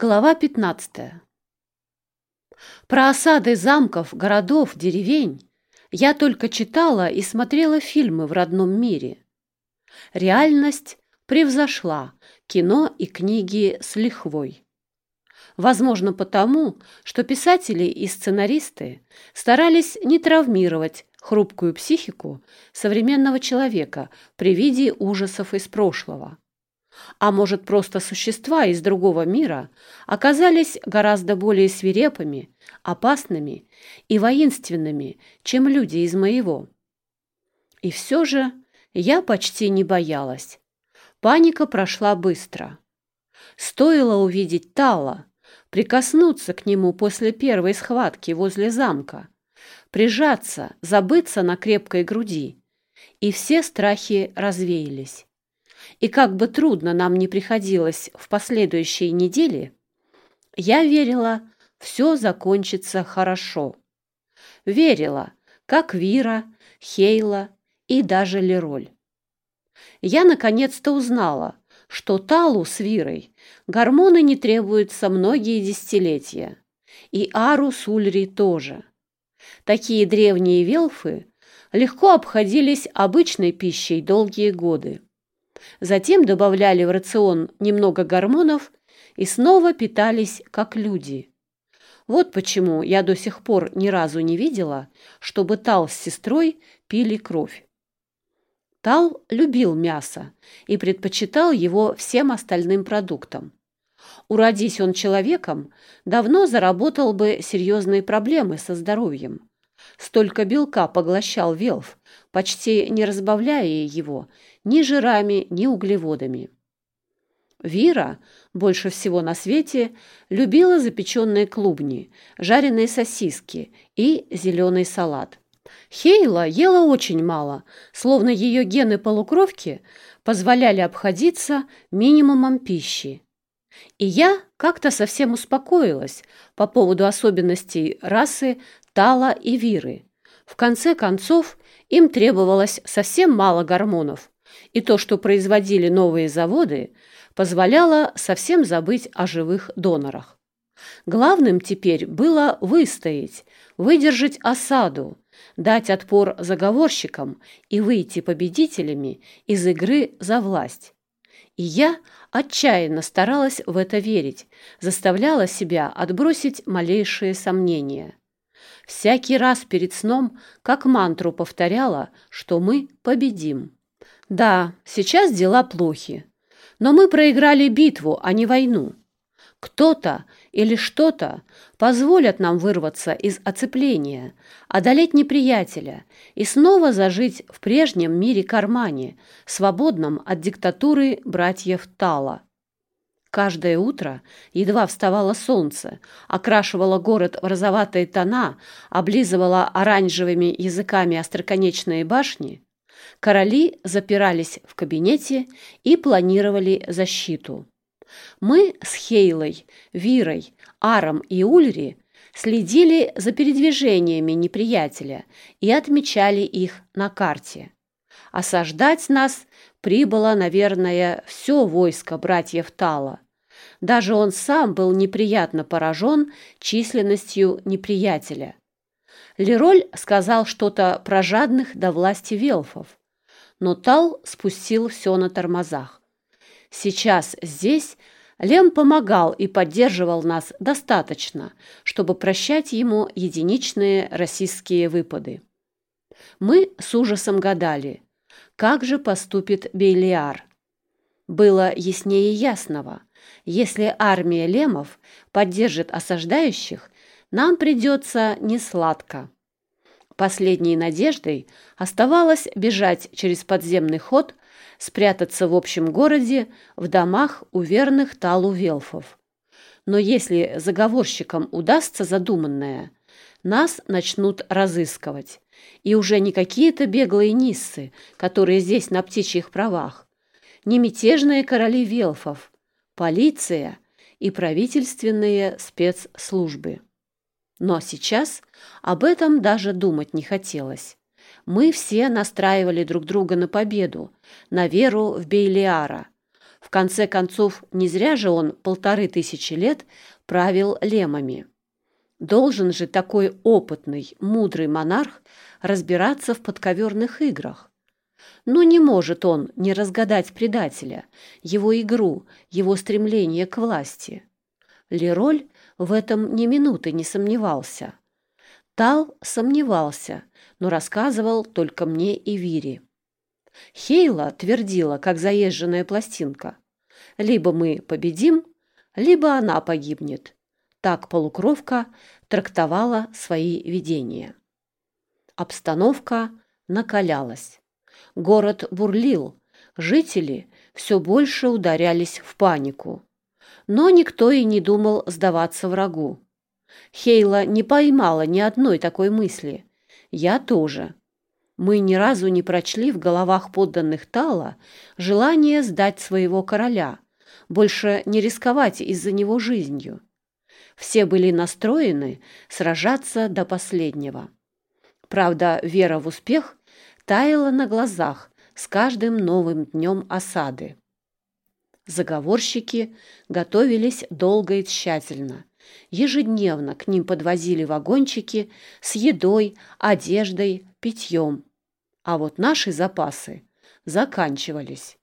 Глава 15. Про осады замков, городов, деревень я только читала и смотрела фильмы в родном мире. Реальность превзошла кино и книги с лихвой. Возможно, потому, что писатели и сценаристы старались не травмировать хрупкую психику современного человека при виде ужасов из прошлого а может, просто существа из другого мира, оказались гораздо более свирепыми, опасными и воинственными, чем люди из моего. И все же я почти не боялась. Паника прошла быстро. Стоило увидеть Тала, прикоснуться к нему после первой схватки возле замка, прижаться, забыться на крепкой груди, и все страхи развеялись. И как бы трудно нам не приходилось в последующие недели, я верила, все закончится хорошо. Верила, как Вира, Хейла и даже Лероль. Я наконец-то узнала, что Талу с Вирой гормоны не требуются многие десятилетия, и Ару с Ульри тоже. Такие древние велфы легко обходились обычной пищей долгие годы. Затем добавляли в рацион немного гормонов и снова питались как люди. Вот почему я до сих пор ни разу не видела, чтобы Тал с сестрой пили кровь. Тал любил мясо и предпочитал его всем остальным продуктам. Уродись он человеком, давно заработал бы серьезные проблемы со здоровьем. Столько белка поглощал Велф, почти не разбавляя его ни жирами, ни углеводами. Вира больше всего на свете любила запеченные клубни, жареные сосиски и зеленый салат. Хейла ела очень мало, словно ее гены полукровки позволяли обходиться минимумом пищи. И я как-то совсем успокоилась по поводу особенностей расы Тала и Виры. В конце концов, им требовалось совсем мало гормонов, и то, что производили новые заводы, позволяло совсем забыть о живых донорах. Главным теперь было выстоять, выдержать осаду, дать отпор заговорщикам и выйти победителями из игры за власть. И я отчаянно старалась в это верить, заставляла себя отбросить малейшие сомнения. Всякий раз перед сном, как мантру повторяла, что мы победим. Да, сейчас дела плохи, но мы проиграли битву, а не войну. Кто-то или что-то позволят нам вырваться из оцепления, одолеть неприятеля и снова зажить в прежнем мире-кармане, свободном от диктатуры братьев Тала. Каждое утро едва вставало солнце, окрашивало город в розоватые тона, облизывало оранжевыми языками остроконечные башни, короли запирались в кабинете и планировали защиту. Мы с Хейлой, Вирой, Аром и Ульри следили за передвижениями неприятеля и отмечали их на карте. Осаждать нас прибыло, наверное, все войско братьев Тала. Даже он сам был неприятно поражен численностью неприятеля. Лероль сказал что-то про жадных до власти велфов, но Тал спустил все на тормозах. Сейчас здесь Лем помогал и поддерживал нас достаточно, чтобы прощать ему единичные российские выпады. Мы с ужасом гадали, как же поступит Бейлиар. Было яснее ясного. Если армия лемов поддержит осаждающих, нам придется несладко. Последней надеждой оставалось бежать через подземный ход, спрятаться в общем городе, в домах у верных талу велфов. Но если заговорщикам удастся задуманное, нас начнут разыскивать. И уже не какие-то беглые ниссы, которые здесь на птичьих правах, не мятежные короли велфов, полиция и правительственные спецслужбы. Но сейчас об этом даже думать не хотелось. Мы все настраивали друг друга на победу, на веру в Бейлиара. В конце концов, не зря же он полторы тысячи лет правил лемами. Должен же такой опытный, мудрый монарх разбираться в подковерных играх. Но не может он не разгадать предателя, его игру, его стремление к власти. Лероль в этом ни минуты не сомневался. Тал сомневался, но рассказывал только мне и Вире. Хейла твердила, как заезженная пластинка. Либо мы победим, либо она погибнет. Так полукровка трактовала свои видения. Обстановка накалялась. Город бурлил, жители все больше ударялись в панику. Но никто и не думал сдаваться врагу. Хейла не поймала ни одной такой мысли. Я тоже. Мы ни разу не прочли в головах подданных Тала желание сдать своего короля, больше не рисковать из-за него жизнью. Все были настроены сражаться до последнего. Правда, вера в успех таяла на глазах с каждым новым днем осады. Заговорщики готовились долго и тщательно. Ежедневно к ним подвозили вагончики с едой, одеждой, питьем. А вот наши запасы заканчивались.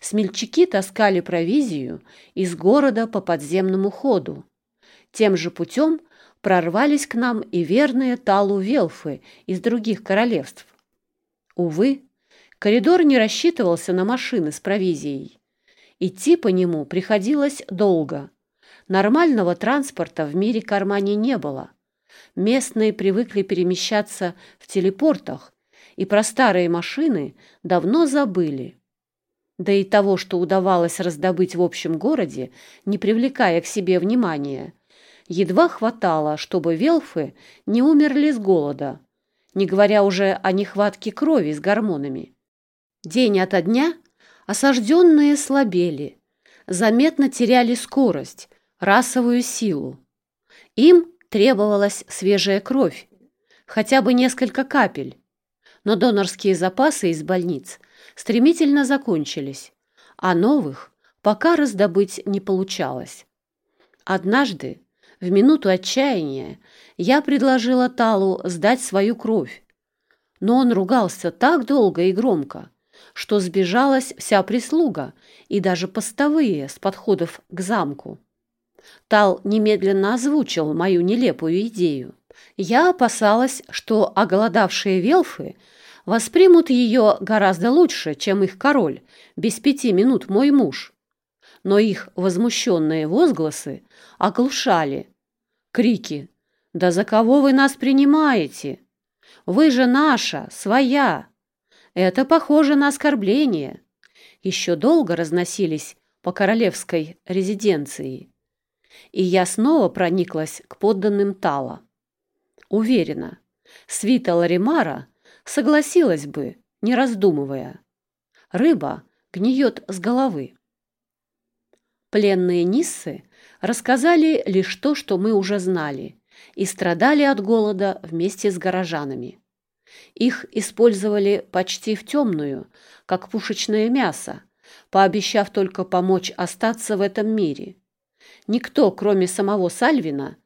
Смельчаки таскали провизию из города по подземному ходу. Тем же путем прорвались к нам и верные Талу Велфы из других королевств. Увы, коридор не рассчитывался на машины с провизией. Идти по нему приходилось долго. Нормального транспорта в мире кармане не было. Местные привыкли перемещаться в телепортах, и про старые машины давно забыли. Да и того, что удавалось раздобыть в общем городе, не привлекая к себе внимания, едва хватало, чтобы велфы не умерли с голода, не говоря уже о нехватке крови с гормонами. День ото дня осажденные слабели, заметно теряли скорость, расовую силу. Им требовалась свежая кровь, хотя бы несколько капель, но донорские запасы из больниц стремительно закончились, а новых пока раздобыть не получалось. Однажды в минуту отчаяния я предложила Талу сдать свою кровь, но он ругался так долго и громко, что сбежалась вся прислуга и даже постовые с подходов к замку. Тал немедленно озвучил мою нелепую идею. Я опасалась, что оголодавшие велфы воспримут ее гораздо лучше, чем их король, без пяти минут мой муж но их возмущенные возгласы оглушали. Крики «Да за кого вы нас принимаете? Вы же наша, своя!» Это похоже на оскорбление. Еще долго разносились по королевской резиденции. И я снова прониклась к подданным Тала. Уверена, свита Ларимара согласилась бы, не раздумывая. Рыба гниет с головы. Пленные Ниссы рассказали лишь то, что мы уже знали, и страдали от голода вместе с горожанами. Их использовали почти в темную, как пушечное мясо, пообещав только помочь остаться в этом мире. Никто, кроме самого Сальвина,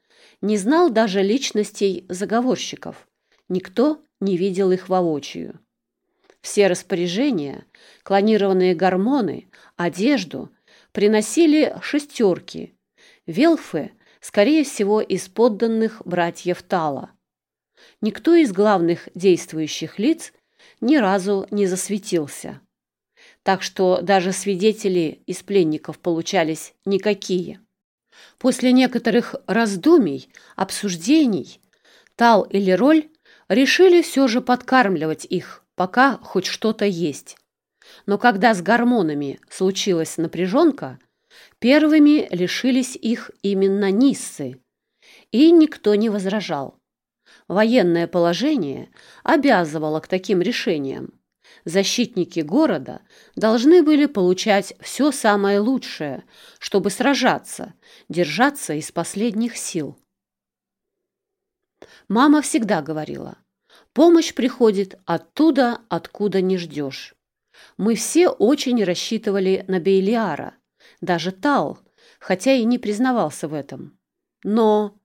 не знал даже личностей заговорщиков, никто не видел их воочию. Все распоряжения, клонированные гормоны, одежду приносили шестерки. Велфы, скорее всего, из подданных братьев Тала. Никто из главных действующих лиц ни разу не засветился. Так что даже свидетели из пленников получались никакие. После некоторых раздумий, обсуждений, Тал и Лероль решили все же подкармливать их, пока хоть что-то есть. Но когда с гормонами случилась напряженка, первыми лишились их именно Ниссы, и никто не возражал. Военное положение обязывало к таким решениям. Защитники города должны были получать все самое лучшее, чтобы сражаться, держаться из последних сил. Мама всегда говорила, помощь приходит оттуда, откуда не ждешь. Мы все очень рассчитывали на Бейлиара, даже Тал, хотя и не признавался в этом. Но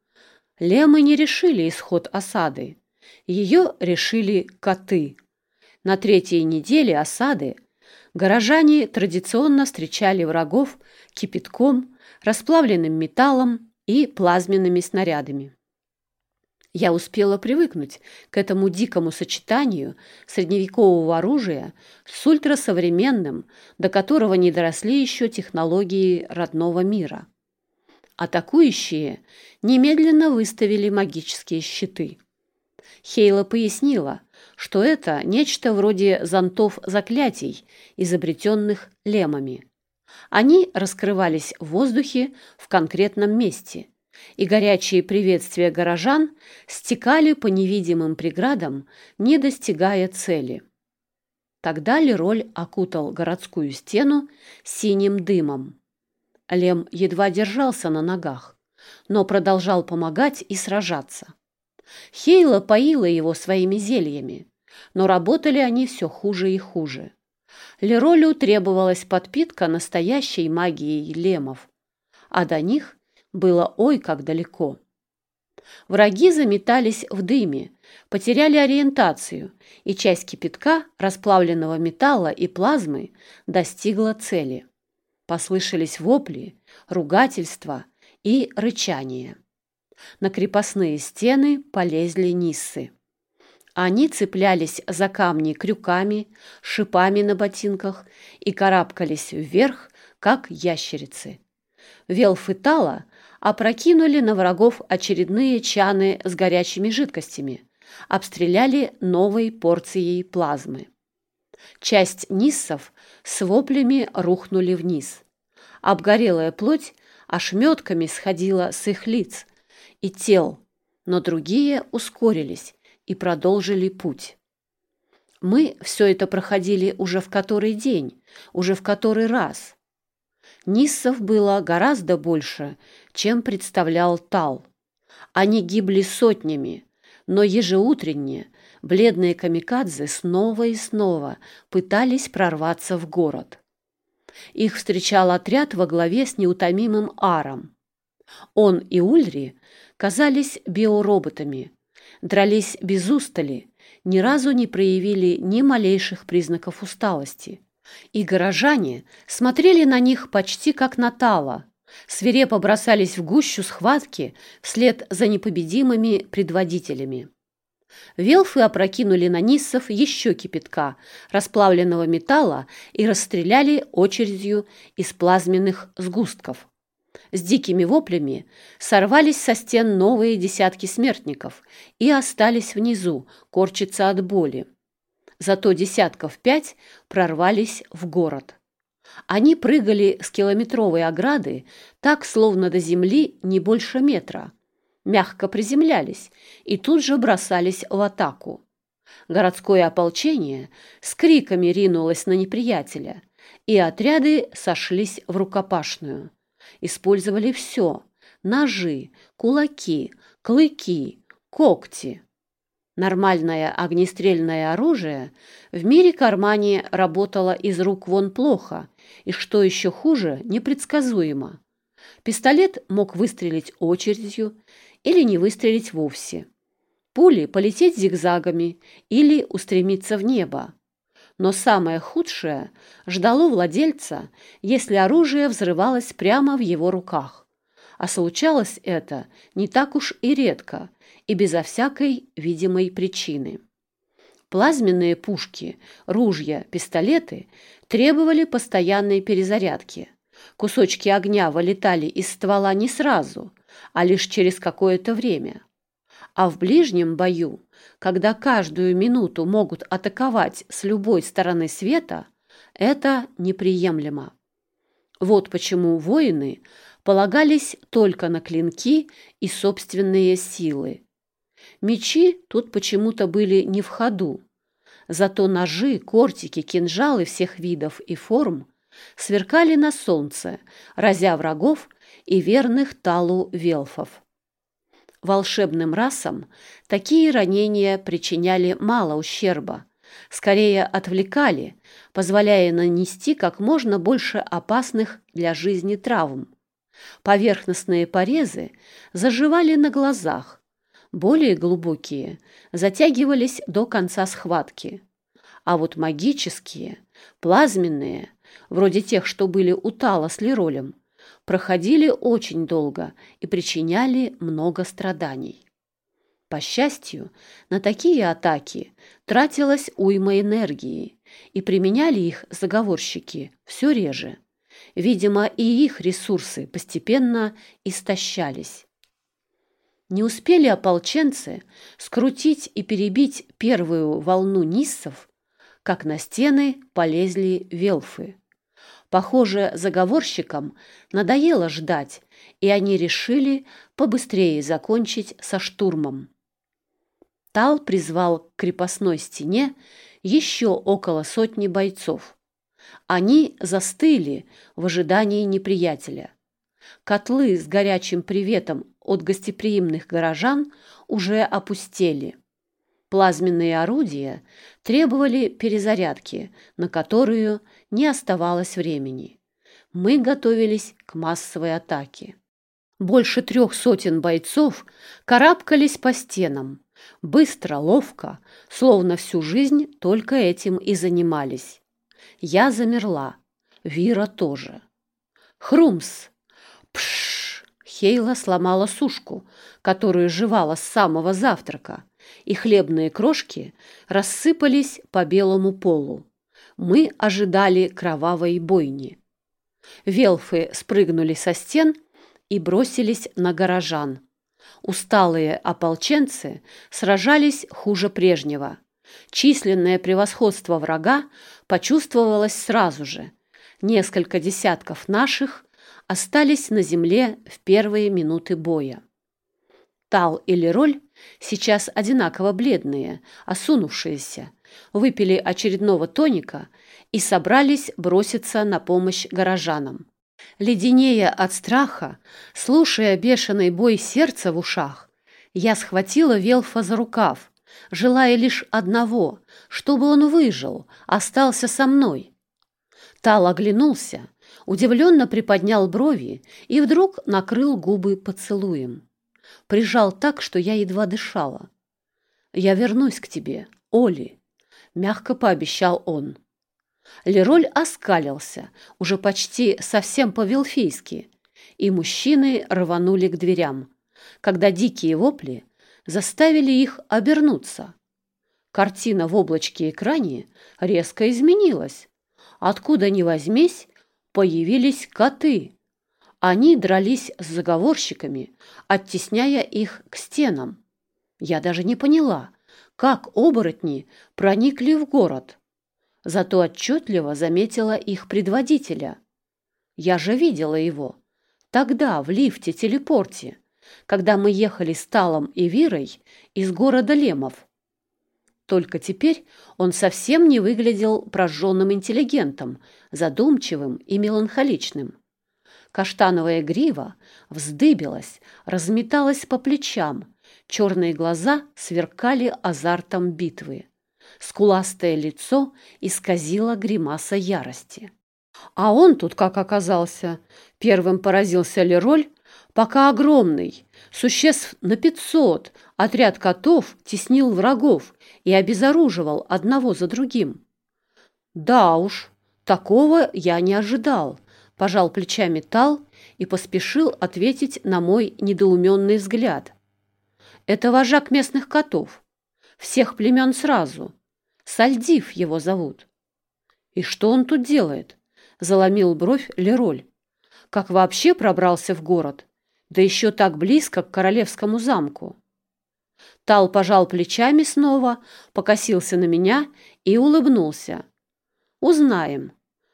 лемы не решили исход осады. Ее решили коты. На третьей неделе осады горожане традиционно встречали врагов кипятком, расплавленным металлом и плазменными снарядами. Я успела привыкнуть к этому дикому сочетанию средневекового оружия с ультрасовременным, до которого не доросли еще технологии родного мира. Атакующие немедленно выставили магические щиты. Хейла пояснила, что это нечто вроде зонтов заклятий, изобретенных лемами. Они раскрывались в воздухе в конкретном месте – и горячие приветствия горожан стекали по невидимым преградам, не достигая цели. Тогда Лероль окутал городскую стену синим дымом. Лем едва держался на ногах, но продолжал помогать и сражаться. Хейла поила его своими зельями, но работали они все хуже и хуже. Леролю требовалась подпитка настоящей магией лемов, а до них было ой как далеко. Враги заметались в дыме, потеряли ориентацию, и часть кипятка, расплавленного металла и плазмы достигла цели. Послышались вопли, ругательства и рычание. На крепостные стены полезли ниссы. Они цеплялись за камни крюками, шипами на ботинках и карабкались вверх, как ящерицы. Велф и Тала опрокинули на врагов очередные чаны с горячими жидкостями, обстреляли новой порцией плазмы. Часть ниссов с воплями рухнули вниз. Обгорелая плоть ошметками сходила с их лиц и тел, но другие ускорились и продолжили путь. Мы все это проходили уже в который день, уже в который раз. Ниссов было гораздо больше, чем представлял Тал. Они гибли сотнями, но ежеутренне бледные камикадзе снова и снова пытались прорваться в город. Их встречал отряд во главе с неутомимым Аром. Он и Ульри казались биороботами, дрались без устали, ни разу не проявили ни малейших признаков усталости. И горожане смотрели на них почти как на Тала, свирепо бросались в гущу схватки вслед за непобедимыми предводителями. Велфы опрокинули на ниссов еще кипятка, расплавленного металла и расстреляли очередью из плазменных сгустков. С дикими воплями сорвались со стен новые десятки смертников и остались внизу, корчиться от боли. Зато десятков пять прорвались в город. Они прыгали с километровой ограды так, словно до земли не больше метра. Мягко приземлялись и тут же бросались в атаку. Городское ополчение с криками ринулось на неприятеля, и отряды сошлись в рукопашную. Использовали все – ножи, кулаки, клыки, когти. Нормальное огнестрельное оружие в мире кармане работало из рук вон плохо и, что еще хуже, непредсказуемо. Пистолет мог выстрелить очередью или не выстрелить вовсе. Пули полететь зигзагами или устремиться в небо. Но самое худшее ждало владельца, если оружие взрывалось прямо в его руках. А случалось это не так уж и редко – и безо всякой видимой причины. Плазменные пушки, ружья, пистолеты требовали постоянной перезарядки. Кусочки огня вылетали из ствола не сразу, а лишь через какое-то время. А в ближнем бою, когда каждую минуту могут атаковать с любой стороны света, это неприемлемо. Вот почему воины полагались только на клинки и собственные силы. Мечи тут почему-то были не в ходу. Зато ножи, кортики, кинжалы всех видов и форм сверкали на солнце, разя врагов и верных талу велфов. Волшебным расам такие ранения причиняли мало ущерба, скорее отвлекали, позволяя нанести как можно больше опасных для жизни травм. Поверхностные порезы заживали на глазах, более глубокие затягивались до конца схватки. А вот магические, плазменные, вроде тех, что были у Тала с Леролем, проходили очень долго и причиняли много страданий. По счастью, на такие атаки тратилась уйма энергии, и применяли их заговорщики все реже. Видимо, и их ресурсы постепенно истощались. Не успели ополченцы скрутить и перебить первую волну ниссов, как на стены полезли велфы. Похоже, заговорщикам надоело ждать, и они решили побыстрее закончить со штурмом. Тал призвал к крепостной стене еще около сотни бойцов. Они застыли в ожидании неприятеля. Котлы с горячим приветом от гостеприимных горожан уже опустели. Плазменные орудия требовали перезарядки, на которую не оставалось времени. Мы готовились к массовой атаке. Больше трех сотен бойцов карабкались по стенам, Быстро, ловко, словно всю жизнь только этим и занимались. Я замерла, Вира тоже. Хрумс! Пш! Хейла сломала сушку, которую жевала с самого завтрака, и хлебные крошки рассыпались по белому полу. Мы ожидали кровавой бойни. Велфы спрыгнули со стен и бросились на горожан. Усталые ополченцы сражались хуже прежнего. Численное превосходство врага почувствовалось сразу же. Несколько десятков наших остались на земле в первые минуты боя. Тал и Лероль, сейчас одинаково бледные, осунувшиеся, выпили очередного тоника и собрались броситься на помощь горожанам. Леденея от страха, слушая бешеный бой сердца в ушах, я схватила Велфа за рукав, желая лишь одного, чтобы он выжил, остался со мной. Тал оглянулся, удивленно приподнял брови и вдруг накрыл губы поцелуем. Прижал так, что я едва дышала. «Я вернусь к тебе, Оли», — мягко пообещал он. Лероль оскалился, уже почти совсем по-вилфийски, и мужчины рванули к дверям, когда дикие вопли заставили их обернуться. Картина в облачке экране резко изменилась. Откуда ни возьмись, появились коты. Они дрались с заговорщиками, оттесняя их к стенам. Я даже не поняла, как оборотни проникли в город зато отчетливо заметила их предводителя. Я же видела его. Тогда, в лифте-телепорте, когда мы ехали с Талом и Вирой из города Лемов. Только теперь он совсем не выглядел прожженным интеллигентом, задумчивым и меланхоличным. Каштановая грива вздыбилась, разметалась по плечам, черные глаза сверкали азартом битвы. Скуластое лицо исказило гримаса ярости. А он тут как оказался? Первым поразился Лероль, пока огромный, существ на пятьсот, отряд котов теснил врагов и обезоруживал одного за другим. Да уж, такого я не ожидал, пожал плечами Тал и поспешил ответить на мой недоуменный взгляд. Это вожак местных котов, всех племен сразу, Сальдив его зовут. И что он тут делает? Заломил бровь Лероль. Как вообще пробрался в город? Да еще так близко к королевскому замку. Тал пожал плечами снова, покосился на меня и улыбнулся. Узнаем.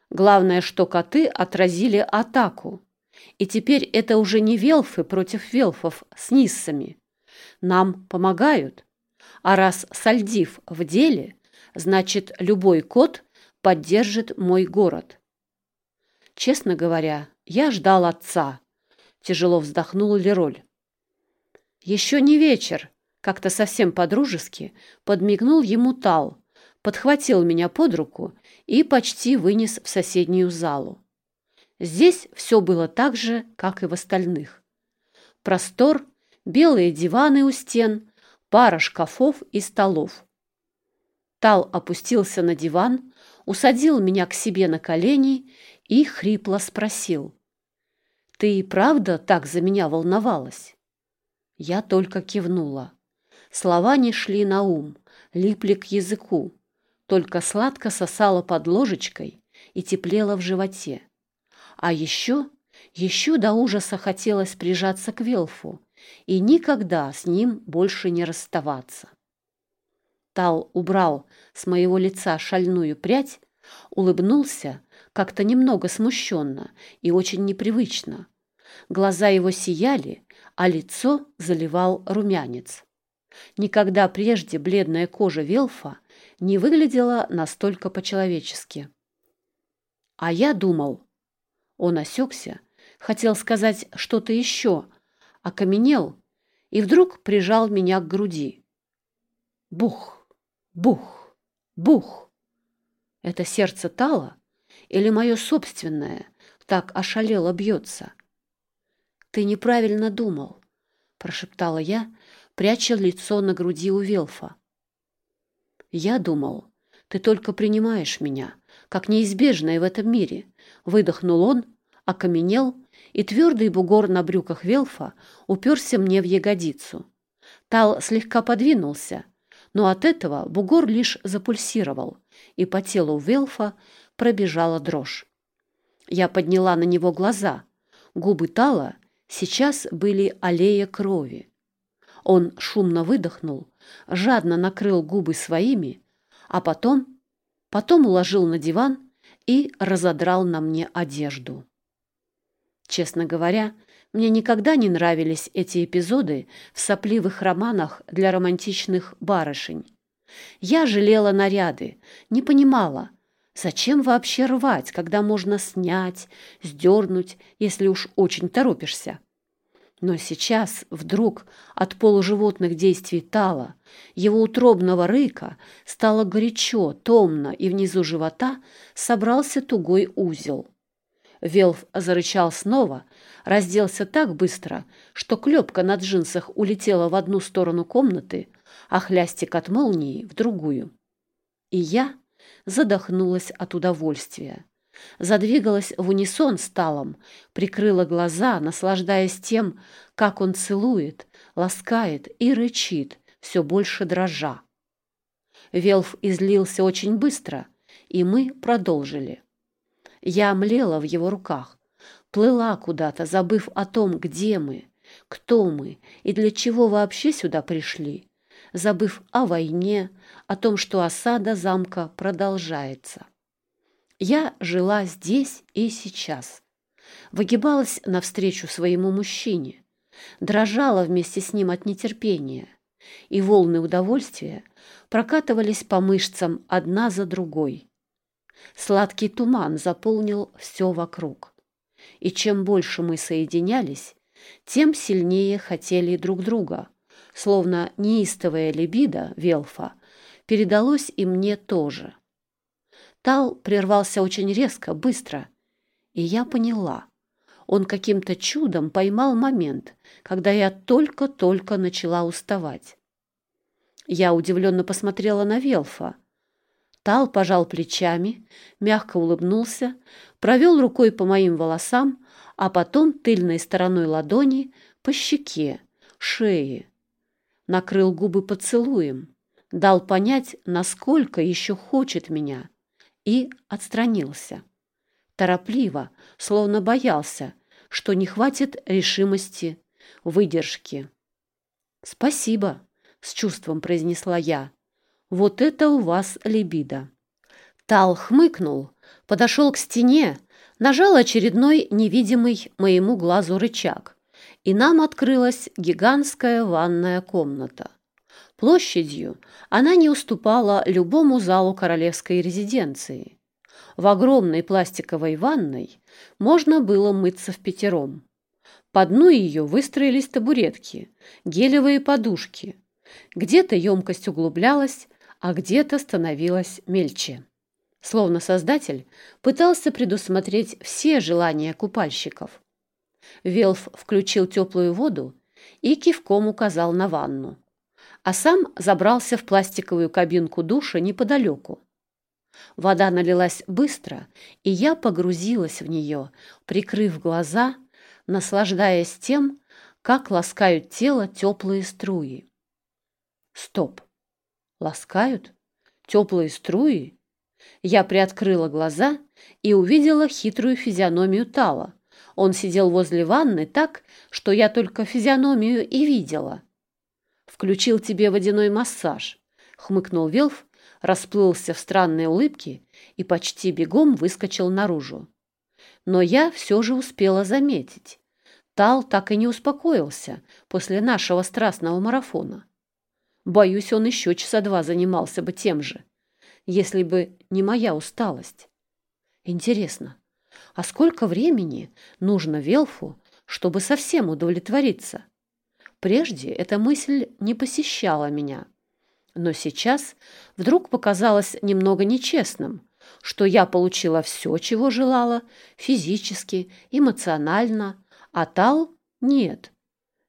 Главное, что коты отразили атаку. И теперь это уже не велфы против велфов с ниссами. Нам помогают. А раз Сальдив в деле, значит, любой кот поддержит мой город. Честно говоря, я ждал отца. Тяжело вздохнул Лероль. Еще не вечер, как-то совсем по-дружески подмигнул ему Тал, подхватил меня под руку и почти вынес в соседнюю залу. Здесь все было так же, как и в остальных. Простор, белые диваны у стен, пара шкафов и столов. Тал опустился на диван, усадил меня к себе на колени и хрипло спросил. «Ты и правда так за меня волновалась?» Я только кивнула. Слова не шли на ум, липли к языку, только сладко сосала под ложечкой и теплело в животе. А еще, еще до ужаса хотелось прижаться к Велфу и никогда с ним больше не расставаться. Тал убрал с моего лица шальную прядь, улыбнулся как-то немного смущенно и очень непривычно. Глаза его сияли, а лицо заливал румянец. Никогда прежде бледная кожа Велфа не выглядела настолько по-человечески. А я думал... Он осекся, хотел сказать что-то еще, окаменел и вдруг прижал меня к груди. Бух, бух, бух. Это сердце Тала или мое собственное так ошалело бьется? Ты неправильно думал, прошептала я, пряча лицо на груди у Велфа. «Я думал, ты только принимаешь меня, как неизбежное в этом мире», — выдохнул он, окаменел, и твердый бугор на брюках Велфа уперся мне в ягодицу. Тал слегка подвинулся, но от этого бугор лишь запульсировал, и по телу Велфа пробежала дрожь. Я подняла на него глаза. Губы Тала сейчас были аллея крови. Он шумно выдохнул, жадно накрыл губы своими, а потом, потом уложил на диван и разодрал на мне одежду. Честно говоря, мне никогда не нравились эти эпизоды в сопливых романах для романтичных барышень. Я жалела наряды, не понимала, зачем вообще рвать, когда можно снять, сдернуть, если уж очень торопишься. Но сейчас вдруг от полуживотных действий Тала, его утробного рыка, стало горячо, томно, и внизу живота собрался тугой узел. Велф зарычал снова, разделся так быстро, что клепка на джинсах улетела в одну сторону комнаты, а хлястик от молнии — в другую. И я задохнулась от удовольствия задвигалась в унисон с Талом, прикрыла глаза, наслаждаясь тем, как он целует, ласкает и рычит, все больше дрожа. Велф излился очень быстро, и мы продолжили. Я млела в его руках, плыла куда-то, забыв о том, где мы, кто мы и для чего вообще сюда пришли, забыв о войне, о том, что осада замка продолжается. Я жила здесь и сейчас. Выгибалась навстречу своему мужчине, дрожала вместе с ним от нетерпения, и волны удовольствия прокатывались по мышцам одна за другой. Сладкий туман заполнил все вокруг. И чем больше мы соединялись, тем сильнее хотели друг друга, словно неистовая либидо Велфа передалось и мне тоже. Тал прервался очень резко, быстро, и я поняла. Он каким-то чудом поймал момент, когда я только-только начала уставать. Я удивленно посмотрела на Велфа. Тал пожал плечами, мягко улыбнулся, провел рукой по моим волосам, а потом тыльной стороной ладони по щеке, шее. Накрыл губы поцелуем, дал понять, насколько еще хочет меня — и отстранился. Торопливо, словно боялся, что не хватит решимости, выдержки. «Спасибо», — с чувством произнесла я. «Вот это у вас либидо». Тал хмыкнул, подошел к стене, нажал очередной невидимый моему глазу рычаг, и нам открылась гигантская ванная комната. Площадью она не уступала любому залу королевской резиденции. В огромной пластиковой ванной можно было мыться в пятером. По дну ее выстроились табуретки, гелевые подушки. Где-то емкость углублялась, а где-то становилось мельче. Словно создатель пытался предусмотреть все желания купальщиков. Велф включил теплую воду и кивком указал на ванну, а сам забрался в пластиковую кабинку душа неподалеку. Вода налилась быстро, и я погрузилась в нее, прикрыв глаза, наслаждаясь тем, как ласкают тело теплые струи. Стоп! Ласкают? Теплые струи? Я приоткрыла глаза и увидела хитрую физиономию Тала. Он сидел возле ванны так, что я только физиономию и видела. «Включил тебе водяной массаж», — хмыкнул Велф, расплылся в странной улыбке и почти бегом выскочил наружу. Но я все же успела заметить. Тал так и не успокоился после нашего страстного марафона. Боюсь, он еще часа два занимался бы тем же, если бы не моя усталость. Интересно, а сколько времени нужно Велфу, чтобы совсем удовлетвориться? Прежде эта мысль не посещала меня. Но сейчас вдруг показалось немного нечестным, что я получила все, чего желала, физически, эмоционально, а Тал – нет.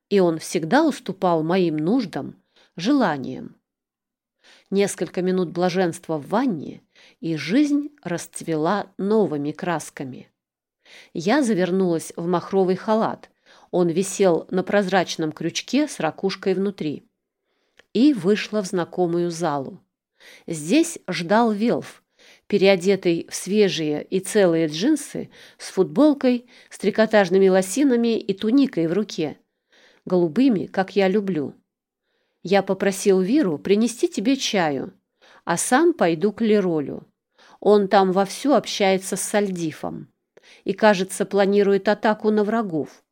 И он всегда уступал моим нуждам, желаниям. Несколько минут блаженства в ванне, и жизнь расцвела новыми красками. Я завернулась в махровый халат, он висел на прозрачном крючке с ракушкой внутри и вышла в знакомую залу. Здесь ждал Велф, переодетый в свежие и целые джинсы с футболкой, с трикотажными лосинами и туникой в руке, голубыми, как я люблю. Я попросил Виру принести тебе чаю, а сам пойду к Леролю. Он там вовсю общается с Сальдифом и, кажется, планирует атаку на врагов.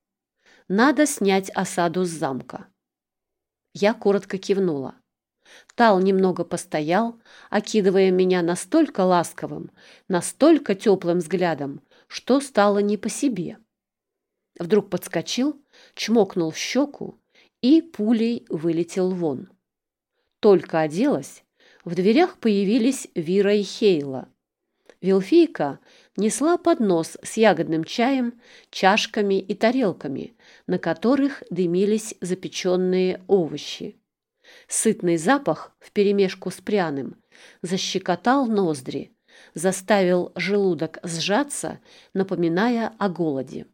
Надо снять осаду с замка. Я коротко кивнула. Тал немного постоял, окидывая меня настолько ласковым, настолько теплым взглядом, что стало не по себе. Вдруг подскочил, чмокнул в щеку и пулей вылетел вон. Только оделась, в дверях появились Вира и Хейла. Вилфийка несла поднос с ягодным чаем, чашками и тарелками, на которых дымились запеченные овощи. Сытный запах вперемешку с пряным защекотал ноздри, заставил желудок сжаться, напоминая о голоде.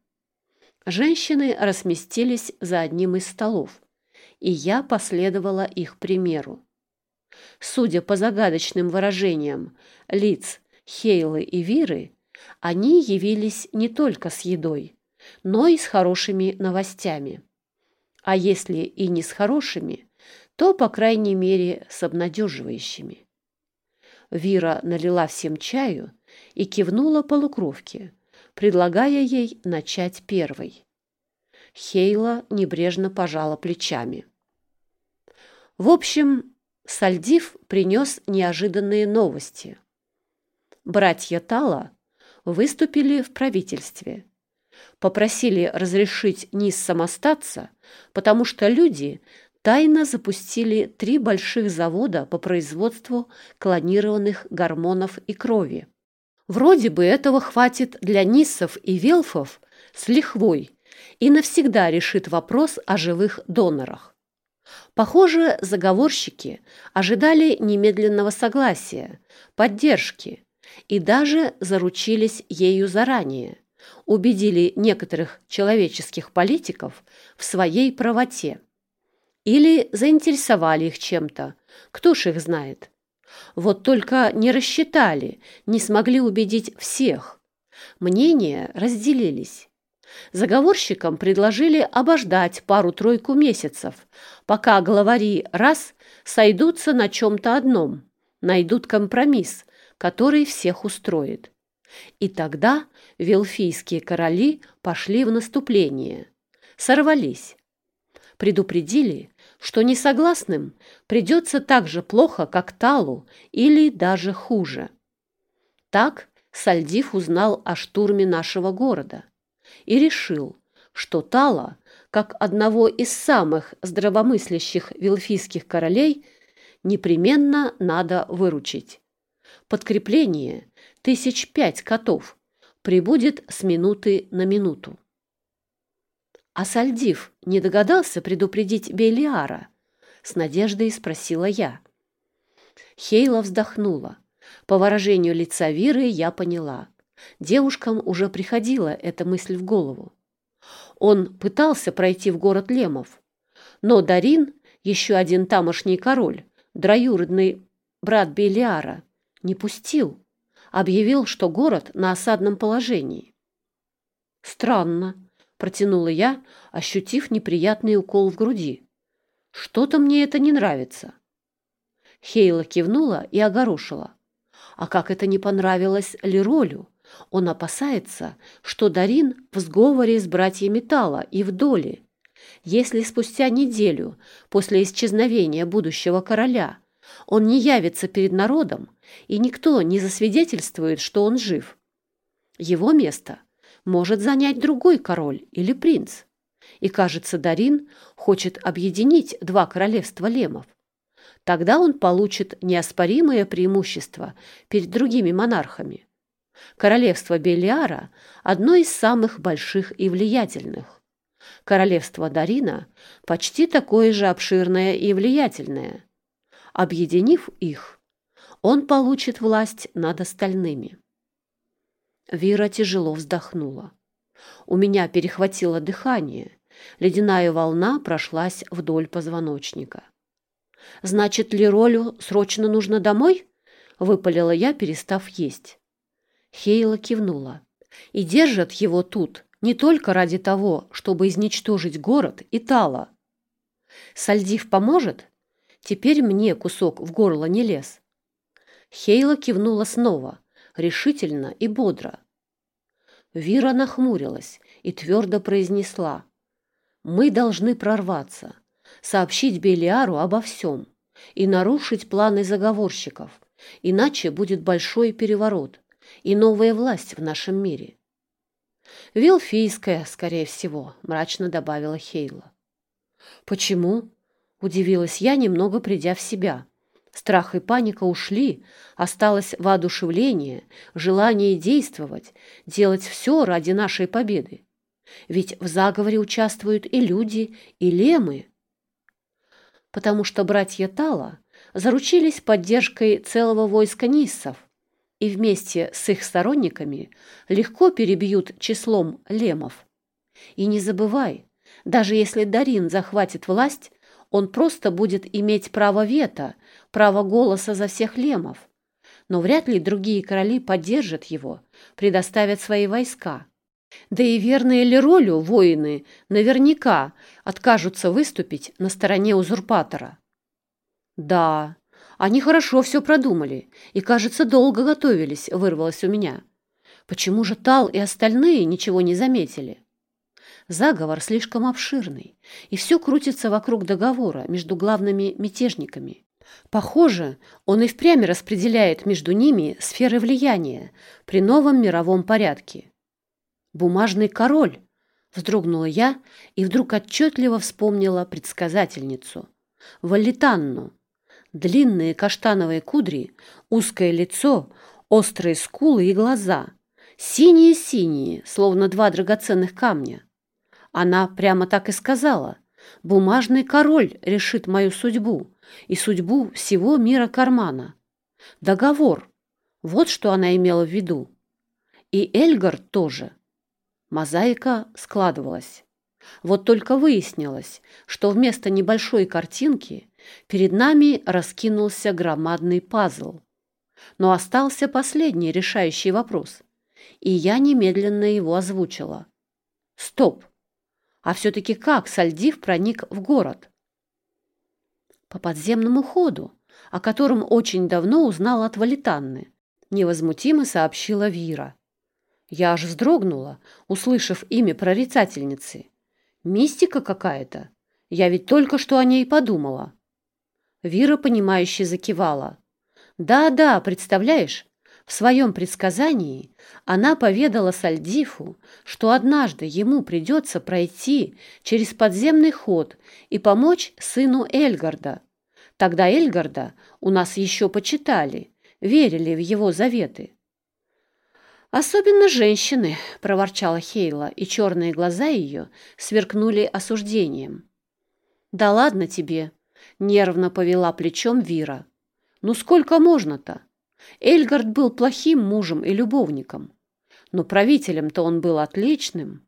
Женщины разместились за одним из столов, и я последовала их примеру. Судя по загадочным выражениям лиц Хейлы и Виры, они явились не только с едой, но и с хорошими новостями. А если и не с хорошими, то, по крайней мере, с обнадеживающими. Вира налила всем чаю и кивнула полукровке, предлагая ей начать первой. Хейла небрежно пожала плечами. В общем, Сальдив принес неожиданные новости – братья Тала выступили в правительстве. Попросили разрешить Ниссам остаться, потому что люди тайно запустили три больших завода по производству клонированных гормонов и крови. Вроде бы этого хватит для Ниссов и Велфов с лихвой и навсегда решит вопрос о живых донорах. Похоже, заговорщики ожидали немедленного согласия, поддержки, и даже заручились ею заранее, убедили некоторых человеческих политиков в своей правоте. Или заинтересовали их чем-то, кто ж их знает. Вот только не рассчитали, не смогли убедить всех. Мнения разделились. Заговорщикам предложили обождать пару-тройку месяцев, пока главари раз сойдутся на чем-то одном, найдут компромисс, который всех устроит. И тогда велфийские короли пошли в наступление, сорвались. Предупредили, что несогласным придется так же плохо, как Талу, или даже хуже. Так Сальдив узнал о штурме нашего города и решил, что Тала, как одного из самых здравомыслящих вилфийских королей, Непременно надо выручить. Подкрепление тысяч пять котов прибудет с минуты на минуту. А Сальдив не догадался предупредить Белиара? С надеждой спросила я. Хейла вздохнула. По выражению лица Виры я поняла. Девушкам уже приходила эта мысль в голову. Он пытался пройти в город Лемов, но Дарин, еще один тамошний король, дроюродный брат Белиара, не пустил, объявил, что город на осадном положении. «Странно», — протянула я, ощутив неприятный укол в груди. «Что-то мне это не нравится». Хейла кивнула и огорошила. А как это не понравилось Леролю? Он опасается, что Дарин в сговоре с братьями Тала и в доле. Если спустя неделю после исчезновения будущего короля он не явится перед народом, и никто не засвидетельствует, что он жив, его место может занять другой король или принц. И, кажется, Дарин хочет объединить два королевства лемов. Тогда он получит неоспоримое преимущество перед другими монархами. Королевство Белиара – одно из самых больших и влиятельных. Королевство Дарина – почти такое же обширное и влиятельное. Объединив их, он получит власть над остальными. Вира тяжело вздохнула. У меня перехватило дыхание. Ледяная волна прошлась вдоль позвоночника. «Значит, Леролю срочно нужно домой?» — выпалила я, перестав есть. Хейла кивнула. «И держат его тут не только ради того, чтобы изничтожить город и Тала. Сальдив поможет? Теперь мне кусок в горло не лез». Хейла кивнула снова, решительно и бодро. Вира нахмурилась и твердо произнесла. «Мы должны прорваться, сообщить Белиару обо всем и нарушить планы заговорщиков, иначе будет большой переворот и новая власть в нашем мире. «Вилфийская, скорее всего», — мрачно добавила Хейла. «Почему?» — удивилась я, немного придя в себя. Страх и паника ушли, осталось воодушевление, желание действовать, делать все ради нашей победы. Ведь в заговоре участвуют и люди, и лемы потому что братья Тала заручились поддержкой целого войска ниссов и вместе с их сторонниками легко перебьют числом лемов. И не забывай, даже если Дарин захватит власть, он просто будет иметь право вето, право голоса за всех лемов. Но вряд ли другие короли поддержат его, предоставят свои войска. Да и верные Леролю воины наверняка откажутся выступить на стороне узурпатора. Да, они хорошо все продумали и, кажется, долго готовились, вырвалось у меня. Почему же Тал и остальные ничего не заметили? Заговор слишком обширный, и все крутится вокруг договора между главными мятежниками. Похоже, он и впрямь распределяет между ними сферы влияния при новом мировом порядке. «Бумажный король!» — вздрогнула я и вдруг отчетливо вспомнила предсказательницу. Валитанну. Длинные каштановые кудри, узкое лицо, острые скулы и глаза. Синие-синие, словно два драгоценных камня. Она прямо так и сказала. «Бумажный король решит мою судьбу и судьбу всего мира кармана». Договор. Вот что она имела в виду. И Эльгар тоже. Мозаика складывалась. Вот только выяснилось, что вместо небольшой картинки перед нами раскинулся громадный пазл. Но остался последний решающий вопрос, и я немедленно его озвучила. Стоп! А все-таки как Сальдив проник в город? По подземному ходу, о котором очень давно узнал от Валитанны, невозмутимо сообщила Вира. Я аж вздрогнула, услышав имя прорицательницы. Мистика какая-то. Я ведь только что о ней подумала. Вира, понимающе закивала. Да-да, представляешь, в своем предсказании она поведала Сальдифу, что однажды ему придется пройти через подземный ход и помочь сыну Эльгарда. Тогда Эльгарда у нас еще почитали, верили в его заветы. «Особенно женщины», — проворчала Хейла, и черные глаза ее сверкнули осуждением. «Да ладно тебе», — нервно повела плечом Вира. «Ну сколько можно-то? Эльгард был плохим мужем и любовником, но правителем-то он был отличным».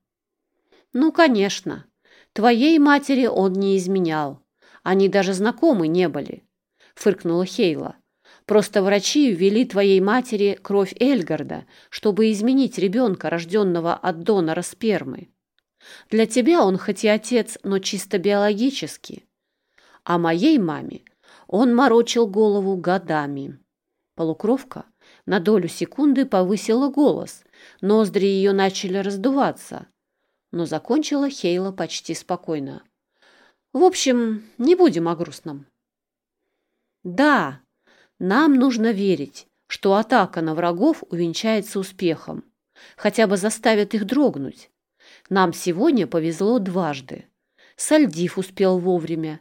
«Ну, конечно, твоей матери он не изменял, они даже знакомы не были», — фыркнула Хейла. Просто врачи ввели твоей матери кровь Эльгарда, чтобы изменить ребенка, рожденного от донора спермы. Для тебя он хоть и отец, но чисто биологически. А моей маме он морочил голову годами. Полукровка на долю секунды повысила голос, ноздри ее начали раздуваться, но закончила Хейла почти спокойно. В общем, не будем о грустном. Да, нам нужно верить, что атака на врагов увенчается успехом, хотя бы заставит их дрогнуть. Нам сегодня повезло дважды. Сальдив успел вовремя.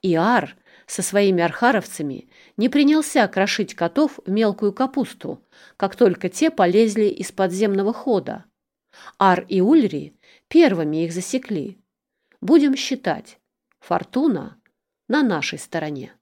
И Ар со своими архаровцами не принялся крошить котов в мелкую капусту, как только те полезли из подземного хода. Ар и Ульри первыми их засекли. Будем считать, фортуна на нашей стороне.